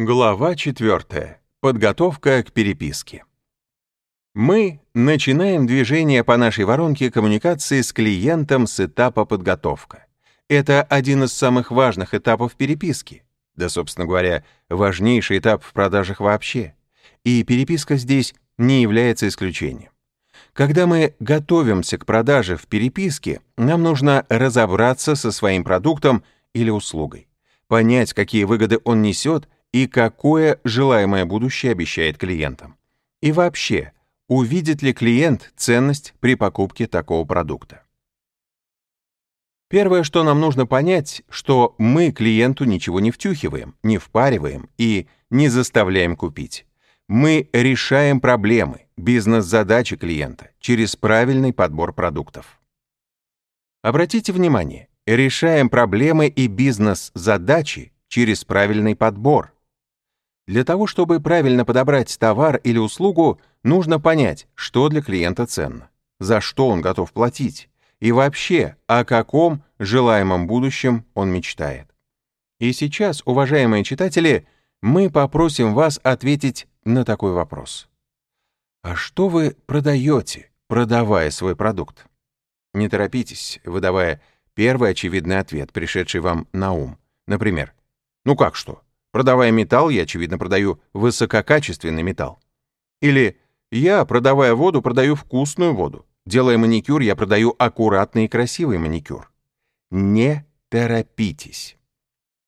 Глава 4. Подготовка к переписке. Мы начинаем движение по нашей воронке коммуникации с клиентом с этапа подготовка. Это один из самых важных этапов переписки. Да, собственно говоря, важнейший этап в продажах вообще. И переписка здесь не является исключением. Когда мы готовимся к продаже в переписке, нам нужно разобраться со своим продуктом или услугой, понять, какие выгоды он несет, и какое желаемое будущее обещает клиентам. И вообще, увидит ли клиент ценность при покупке такого продукта. Первое, что нам нужно понять, что мы клиенту ничего не втюхиваем, не впариваем и не заставляем купить. Мы решаем проблемы, бизнес-задачи клиента через правильный подбор продуктов. Обратите внимание, решаем проблемы и бизнес-задачи через правильный подбор, для того, чтобы правильно подобрать товар или услугу, нужно понять, что для клиента ценно, за что он готов платить и вообще, о каком желаемом будущем он мечтает. И сейчас, уважаемые читатели, мы попросим вас ответить на такой вопрос. А что вы продаете, продавая свой продукт? Не торопитесь, выдавая первый очевидный ответ, пришедший вам на ум. Например, «Ну как что? Продавая металл, я, очевидно, продаю высококачественный металл. Или я, продавая воду, продаю вкусную воду. Делая маникюр, я продаю аккуратный и красивый маникюр. Не торопитесь.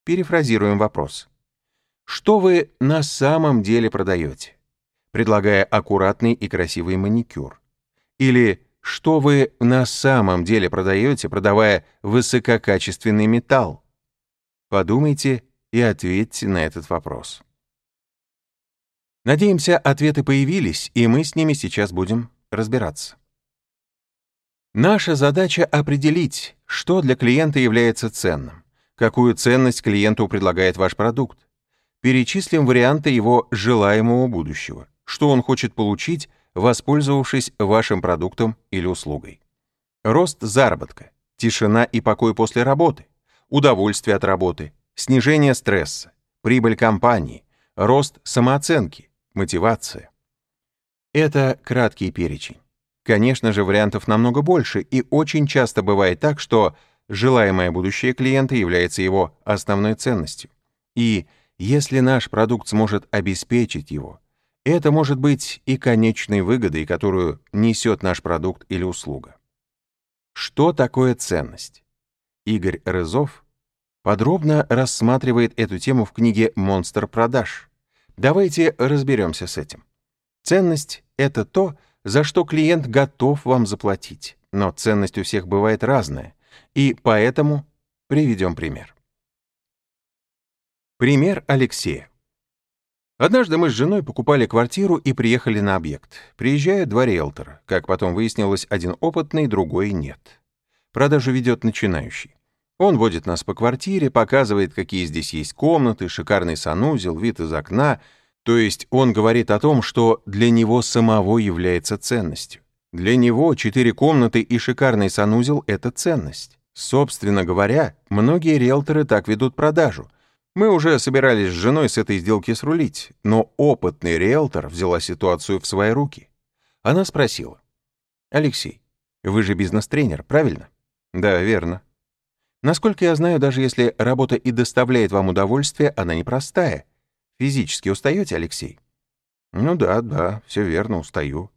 Перефразируем вопрос. Что вы на самом деле продаете? Предлагая аккуратный и красивый маникюр. Или что вы на самом деле продаете, продавая высококачественный металл? Подумайте и ответьте на этот вопрос. Надеемся, ответы появились, и мы с ними сейчас будем разбираться. Наша задача определить, что для клиента является ценным, какую ценность клиенту предлагает ваш продукт. Перечислим варианты его желаемого будущего, что он хочет получить, воспользовавшись вашим продуктом или услугой. Рост заработка, тишина и покой после работы, удовольствие от работы, снижение стресса, прибыль компании, рост самооценки, мотивация. Это краткий перечень. Конечно же, вариантов намного больше, и очень часто бывает так, что желаемое будущее клиента является его основной ценностью. И если наш продукт сможет обеспечить его, это может быть и конечной выгодой, которую несет наш продукт или услуга. Что такое ценность? Игорь Рызов подробно рассматривает эту тему в книге «Монстр продаж». Давайте разберемся с этим. Ценность — это то, за что клиент готов вам заплатить, но ценность у всех бывает разная, и поэтому приведем пример. Пример Алексея. Однажды мы с женой покупали квартиру и приехали на объект. Приезжают два риэлтора. Как потом выяснилось, один опытный, другой нет. Продажу ведет начинающий. Он водит нас по квартире, показывает, какие здесь есть комнаты, шикарный санузел, вид из окна. То есть он говорит о том, что для него самого является ценностью. Для него четыре комнаты и шикарный санузел — это ценность. Собственно говоря, многие риэлторы так ведут продажу. Мы уже собирались с женой с этой сделки срулить, но опытный риэлтор взяла ситуацию в свои руки. Она спросила. «Алексей, вы же бизнес-тренер, правильно?» «Да, верно». Насколько я знаю, даже если работа и доставляет вам удовольствие, она непростая. Физически устаете, Алексей? Ну да, да, все верно, устаю.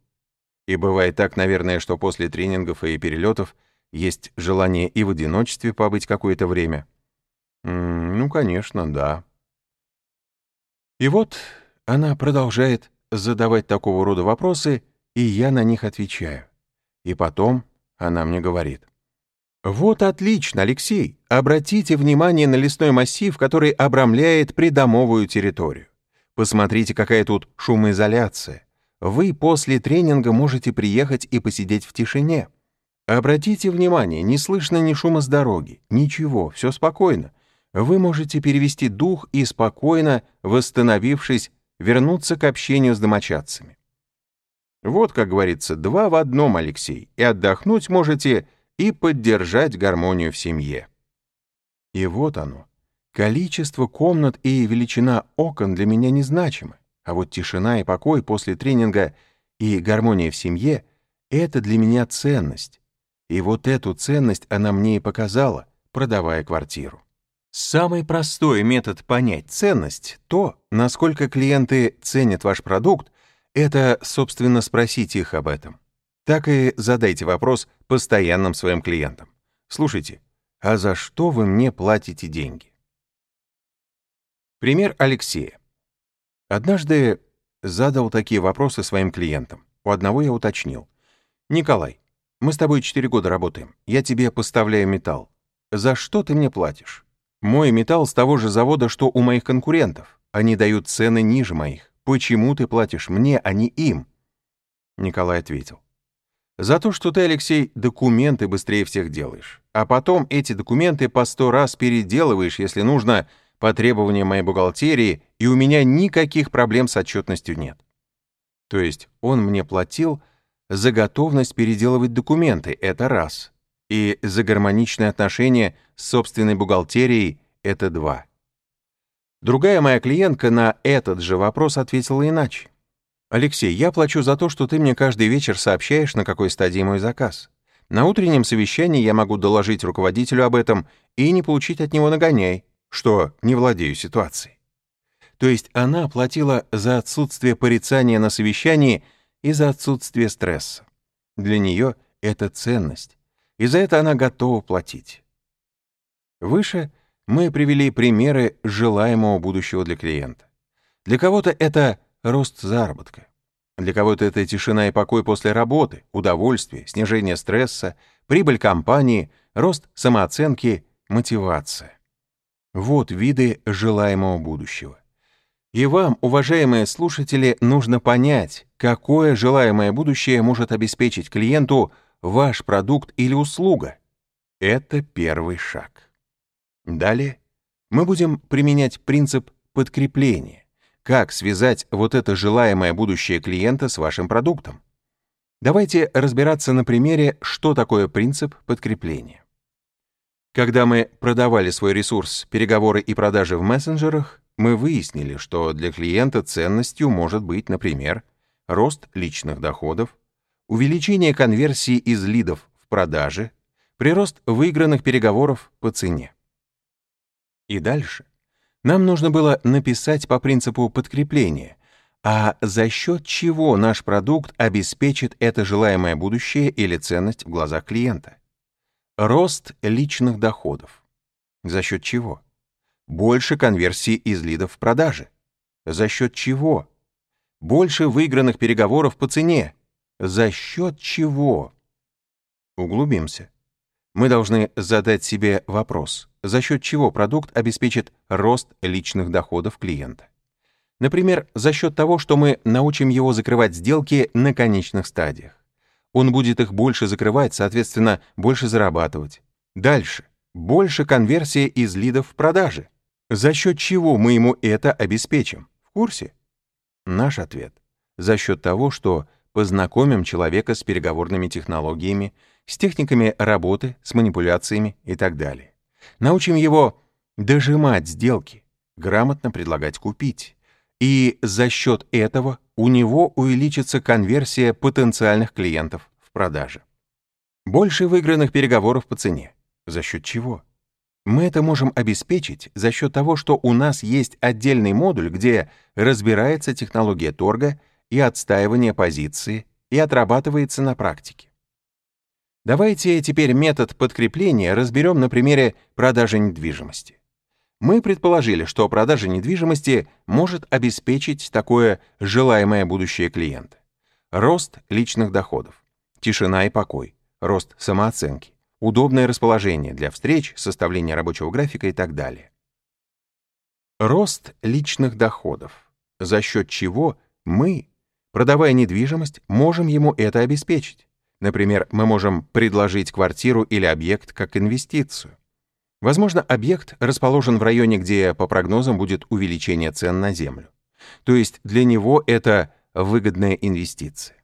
И бывает так, наверное, что после тренингов и перелетов есть желание и в одиночестве побыть какое-то время. М ну, конечно, да. И вот она продолжает задавать такого рода вопросы, и я на них отвечаю. И потом она мне говорит. Вот отлично, Алексей. Обратите внимание на лесной массив, который обрамляет придомовую территорию. Посмотрите, какая тут шумоизоляция. Вы после тренинга можете приехать и посидеть в тишине. Обратите внимание, не слышно ни шума с дороги, ничего, все спокойно. Вы можете перевести дух и спокойно, восстановившись, вернуться к общению с домочадцами. Вот, как говорится, два в одном, Алексей, и отдохнуть можете и поддержать гармонию в семье. И вот оно, Количество комнат и величина окон для меня незначимы, а вот тишина и покой после тренинга и гармония в семье — это для меня ценность. И вот эту ценность она мне и показала, продавая квартиру. Самый простой метод понять ценность — то, насколько клиенты ценят ваш продукт, это, собственно, спросить их об этом. Так и задайте вопрос постоянным своим клиентам. Слушайте, а за что вы мне платите деньги? Пример Алексея. Однажды задал такие вопросы своим клиентам. У одного я уточнил. «Николай, мы с тобой 4 года работаем. Я тебе поставляю металл. За что ты мне платишь? Мой металл с того же завода, что у моих конкурентов. Они дают цены ниже моих. Почему ты платишь мне, а не им?» Николай ответил. «За то, что ты, Алексей, документы быстрее всех делаешь. А потом эти документы по сто раз переделываешь, если нужно, по требованиям моей бухгалтерии, и у меня никаких проблем с отчетностью нет». То есть он мне платил за готовность переделывать документы, это раз, и за гармоничные отношения с собственной бухгалтерией, это два. Другая моя клиентка на этот же вопрос ответила иначе. «Алексей, я плачу за то, что ты мне каждый вечер сообщаешь, на какой стадии мой заказ. На утреннем совещании я могу доложить руководителю об этом и не получить от него нагоняй, что не владею ситуацией». То есть она платила за отсутствие порицания на совещании и за отсутствие стресса. Для нее это ценность, и за это она готова платить. Выше — мы привели примеры желаемого будущего для клиента. Для кого-то это рост заработка. Для кого-то это тишина и покой после работы, удовольствие, снижение стресса, прибыль компании, рост самооценки, мотивация. Вот виды желаемого будущего. И вам, уважаемые слушатели, нужно понять, какое желаемое будущее может обеспечить клиенту ваш продукт или услуга. Это первый шаг. Далее мы будем применять принцип подкрепления. Как связать вот это желаемое будущее клиента с вашим продуктом? Давайте разбираться на примере, что такое принцип подкрепления. Когда мы продавали свой ресурс переговоры и продажи в мессенджерах, мы выяснили, что для клиента ценностью может быть, например, рост личных доходов, увеличение конверсии из лидов в продажи, прирост выигранных переговоров по цене. И дальше нам нужно было написать по принципу подкрепления, а за счет чего наш продукт обеспечит это желаемое будущее или ценность в глазах клиента. Рост личных доходов. За счет чего? Больше конверсии из лидов в продаже. За счет чего? Больше выигранных переговоров по цене. За счет чего? Углубимся мы должны задать себе вопрос, за счет чего продукт обеспечит рост личных доходов клиента. Например, за счет того, что мы научим его закрывать сделки на конечных стадиях. Он будет их больше закрывать, соответственно, больше зарабатывать. Дальше. Больше конверсия из лидов в продажи. За счет чего мы ему это обеспечим? В курсе? Наш ответ. За счет того, что познакомим человека с переговорными технологиями, с техниками работы, с манипуляциями и так далее. Научим его дожимать сделки, грамотно предлагать купить. И за счет этого у него увеличится конверсия потенциальных клиентов в продаже. Больше выигранных переговоров по цене. За счет чего? Мы это можем обеспечить за счет того, что у нас есть отдельный модуль, где разбирается технология торга и отстаивание позиции и отрабатывается на практике. Давайте теперь метод подкрепления разберем на примере продажи недвижимости. Мы предположили, что продажа недвижимости может обеспечить такое желаемое будущее клиента. Рост личных доходов, тишина и покой, рост самооценки, удобное расположение для встреч, составление рабочего графика и так далее. Рост личных доходов, за счет чего мы, продавая недвижимость, можем ему это обеспечить. Например, мы можем предложить квартиру или объект как инвестицию. Возможно, объект расположен в районе, где, по прогнозам, будет увеличение цен на землю. То есть для него это выгодная инвестиция.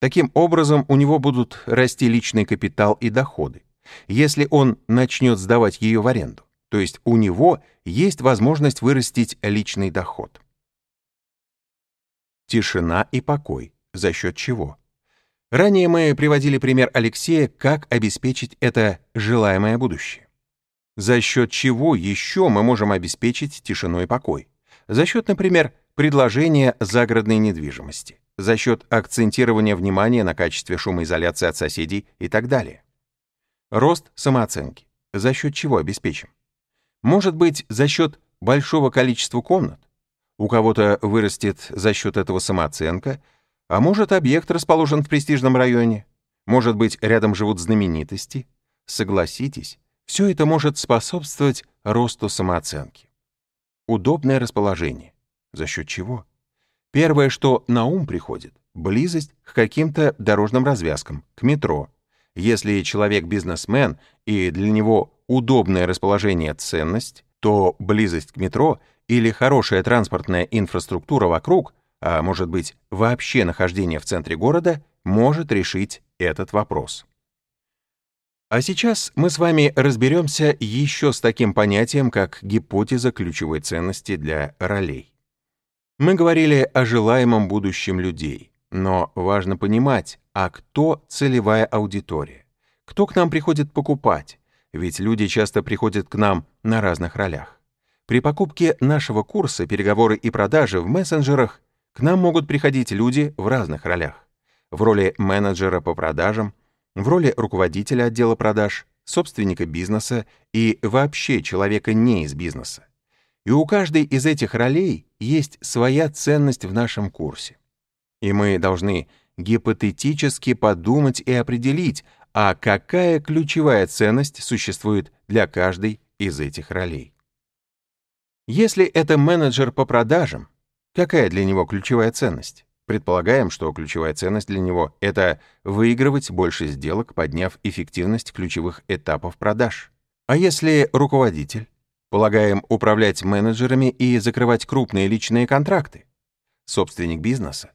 Таким образом, у него будут расти личный капитал и доходы, если он начнет сдавать ее в аренду. то есть у него есть возможность вырастить личный доход. Тишина и покой. За счет чего? Ранее мы приводили пример Алексея, как обеспечить это желаемое будущее. За счет чего еще мы можем обеспечить тишину и покой? За счет, например, предложения загородной недвижимости, за счет акцентирования внимания на качестве шумоизоляции от соседей и так далее. Рост самооценки. За счет чего обеспечим? Может быть, за счет большого количества комнат? У кого-то вырастет за счет этого самооценка, а может, объект расположен в престижном районе? Может быть, рядом живут знаменитости? Согласитесь, все это может способствовать росту самооценки. Удобное расположение. За счет чего? Первое, что на ум приходит — близость к каким-то дорожным развязкам, к метро. Если человек бизнесмен и для него удобное расположение — ценность, то близость к метро или хорошая транспортная инфраструктура вокруг а может быть вообще нахождение в центре города, может решить этот вопрос. А сейчас мы с вами разберемся еще с таким понятием, как гипотеза ключевой ценности для ролей. Мы говорили о желаемом будущем людей, но важно понимать, а кто целевая аудитория? Кто к нам приходит покупать? Ведь люди часто приходят к нам на разных ролях. При покупке нашего курса «Переговоры и продажи» в мессенджерах к нам могут приходить люди в разных ролях. В роли менеджера по продажам, в роли руководителя отдела продаж, собственника бизнеса и вообще человека не из бизнеса. И у каждой из этих ролей есть своя ценность в нашем курсе. И мы должны гипотетически подумать и определить, а какая ключевая ценность существует для каждой из этих ролей. Если это менеджер по продажам, Какая для него ключевая ценность? Предполагаем, что ключевая ценность для него — это выигрывать больше сделок, подняв эффективность ключевых этапов продаж. А если руководитель? Полагаем, управлять менеджерами и закрывать крупные личные контракты. Собственник бизнеса.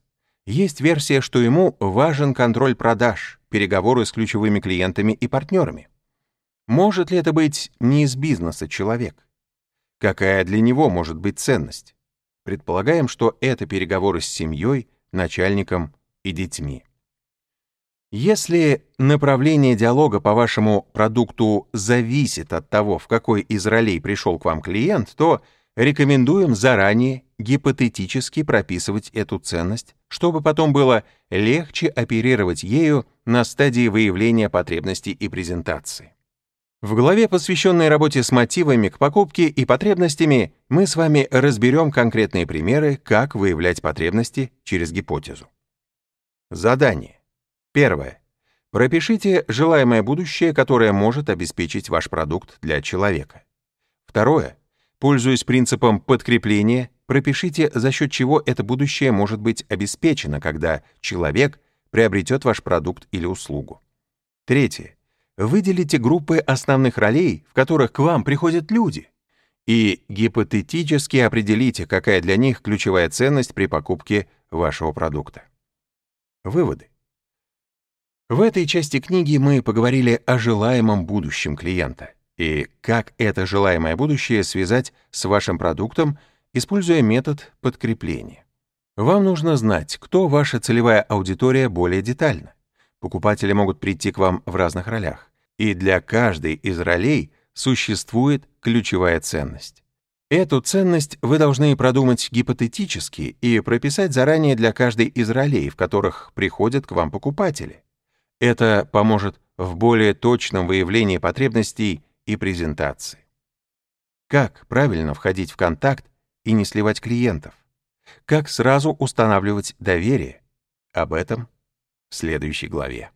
Есть версия, что ему важен контроль продаж, переговоры с ключевыми клиентами и партнерами. Может ли это быть не из бизнеса человек? Какая для него может быть ценность? Предполагаем, что это переговоры с семьей, начальником и детьми. Если направление диалога по вашему продукту зависит от того, в какой из ролей пришел к вам клиент, то рекомендуем заранее гипотетически прописывать эту ценность, чтобы потом было легче оперировать ею на стадии выявления потребностей и презентации. В главе, посвященной работе с мотивами к покупке и потребностями, мы с вами разберем конкретные примеры, как выявлять потребности через гипотезу. Задание. Первое. Пропишите желаемое будущее, которое может обеспечить ваш продукт для человека. Второе. Пользуясь принципом подкрепления, пропишите, за счет чего это будущее может быть обеспечено, когда человек приобретет ваш продукт или услугу. Третье. Выделите группы основных ролей, в которых к вам приходят люди, и гипотетически определите, какая для них ключевая ценность при покупке вашего продукта. Выводы. В этой части книги мы поговорили о желаемом будущем клиента и как это желаемое будущее связать с вашим продуктом, используя метод подкрепления. Вам нужно знать, кто ваша целевая аудитория более детально. Покупатели могут прийти к вам в разных ролях, и для каждой из ролей существует ключевая ценность. Эту ценность вы должны продумать гипотетически и прописать заранее для каждой из ролей, в которых приходят к вам покупатели. Это поможет в более точном выявлении потребностей и презентации. Как правильно входить в контакт и не сливать клиентов? Как сразу устанавливать доверие? Об этом в следующей главе.